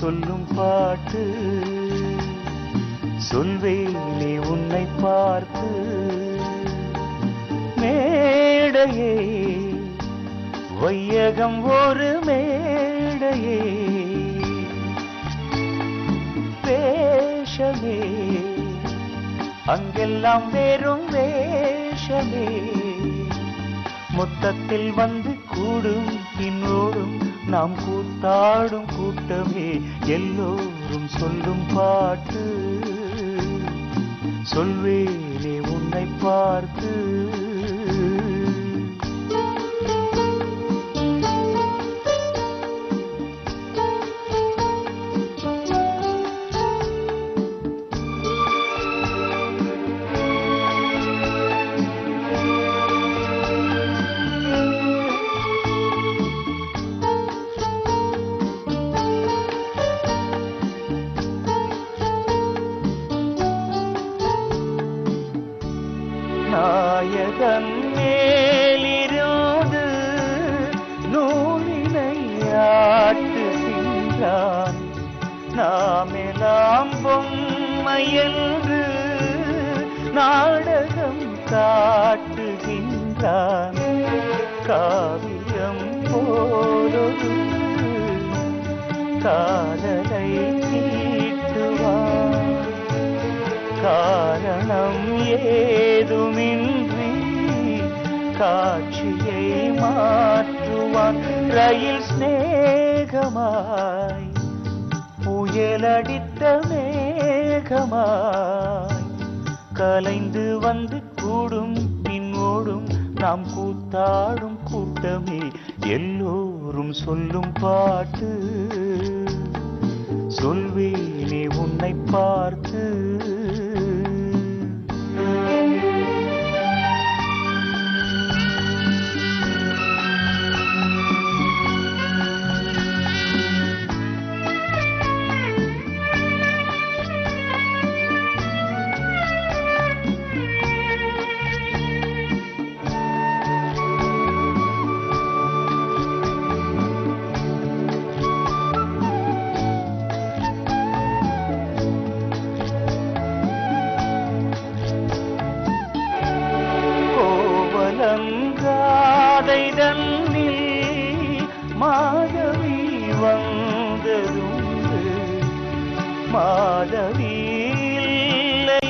சொல்லும் பாட்டு. சொல்வேலே உன்னை பார்த்து மேடையே வையகம் ஒரு மேடையே. வேஷமே அங்கெல்லாம் வேறும் வேஷமே. மொத்தத்தில் வந்து கூடும் பின்னோடும் நாம் கூத்தாடும் கூட்டமே எல்லோரும் சொல்லும் பாட்டு. சொல்வேனே உன்னை பார்த்து. நாயகன் மேலிருந்து நூலினை ஆட்டுகின்றான் நாமெல்லாம் பொம்மை நாடகம் காட்டுகின்றான். காவியம் போலொரு காதலை தீ ஏதுமின்றி காட்சியை மாற்றுவான். ரயில் ஸ்நேகமாய் புயலடித்த மேகமாய். கலைந்து வந்து கூடும் பின்னோடும் நாம் கூத்தாடும் கூட்டமே எல்லோரும் சொல்லும் பாட்டு. சொல்வேனே உன்னை பார்த்து. வந்ததுண்டு. மாதவி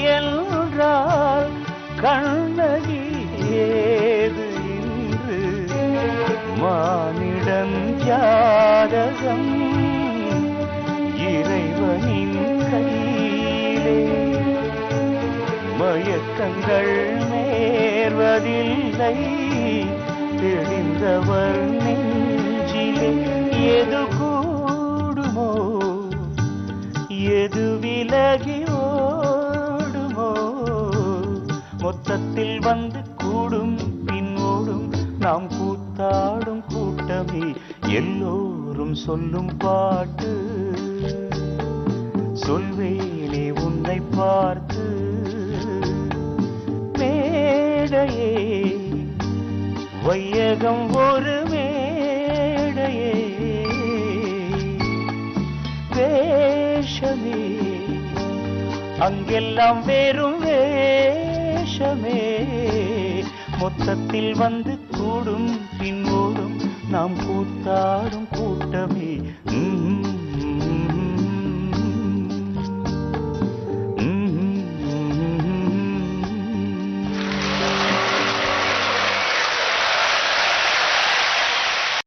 என்றால் கண்ணகி ஏது இன்று? மானிடம் ஜாதகம் இறைவனின் கையிலே. மயக்கங்கள் நேர்வதில்லை தெளிந்தவர் நெஞ்சிலே. எது கூடுமோ எது விலகி ஓடுமோ மொத்தத்தில் வந்து கூடும் பின்னோடும் நாம் கூத்தாடும் கூட்டமே எல்லோரும் சொல்லும் பாட்டு. சொல்வேனே உன்னை பார்த்து மேடையே வையகம் ஒரு வேஷமே. அங்கெல்லாம் வெறும் வேஷமே. மொத்தத்தில் வந்து கூடும் பின்னோடும் நாம் கூத்தாடும் கூட்டமே. ம்ம்.